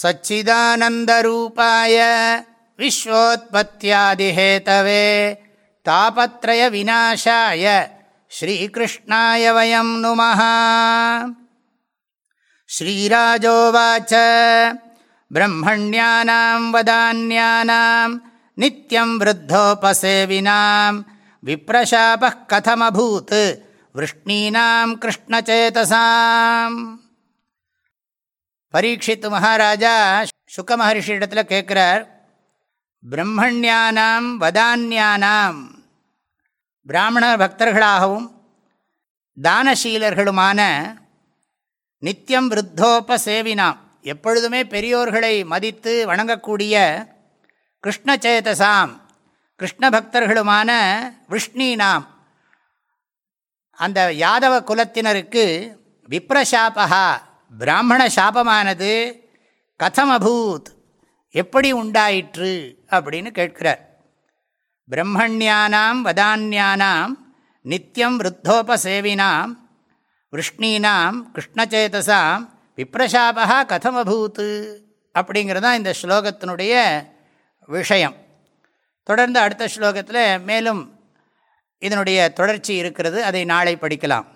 सच्चिदानन्दरूपाय विश्वोत्पत्त्यादिहेतवे तापत्रयविनाशाय श्रीकृष्णाय वयं नुमः श्रीराजोवाच ब्रह्मण्यानां वदान्यानां नित्यं वृद्धोपसेविनां विप्रशापः कथमभूत् वृष्णीनां कृष्णचेतसाम् பரீட்சித்து மகாராஜா சுக்க மகர்ஷி இடத்துல கேட்குறார் பிரம்மண்யானாம் வதான்யானாம் பிராமண பக்தர்களாகவும் தானசீலர்களுமான நித்தியம் விருத்தோப சேவினாம் எப்பொழுதுமே பெரியோர்களை மதித்து வணங்கக்கூடிய கிருஷ்ணச்சேதசாம் கிருஷ்ண பக்தர்களுமான விஷ்ணீனாம் அந்த யாதவ குலத்தினருக்கு விப்ரஷாபகா பிராமண சாபமானது கதம் அபூத் எப்படி உண்டாயிற்று அப்படின்னு கேட்கிறார். பிரம்மண்யானாம் வதான்யானாம் நித்தியம் விருத்தோபசேவினாம் விஷ்ணீனாம் கிருஷ்ணச்சேதசாம் விப்ரசாபா கதம் அபூத் அப்படிங்கிறது தான் இந்த ஸ்லோகத்தினுடைய விஷயம். தொடர்ந்து அடுத்த ஸ்லோகத்தில் மேலும் இதனுடைய தொடர்ச்சி இருக்கிறது. அதை நாளை படிக்கலாம்.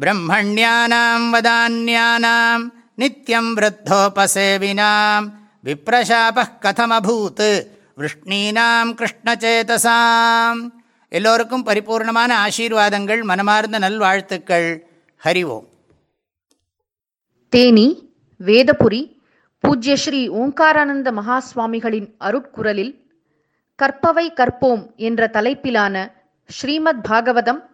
பிரம்மண்யானாம் வதான்யானாம் நித்தியம் விருத்தோபசேவினாம் விப்ரசாப கதமபூத் விஷ்ணீனாம் கிருஷ்ணச்சேதசாம் எல்லோருக்கும் பரிபூர்ணமான ஆசீர்வாதங்கள் மனமார்ந்த நல்வாழ்த்துக்கள். ஹரிவோம் தேனி வேதபுரி பூஜ்ய ஸ்ரீ ஓங்காரானந்த மகாஸ்வாமிகளின் அருட்குரலில் கற்பவை கற்போம் என்ற தலைப்பிலான ஸ்ரீமத் பாகவதம்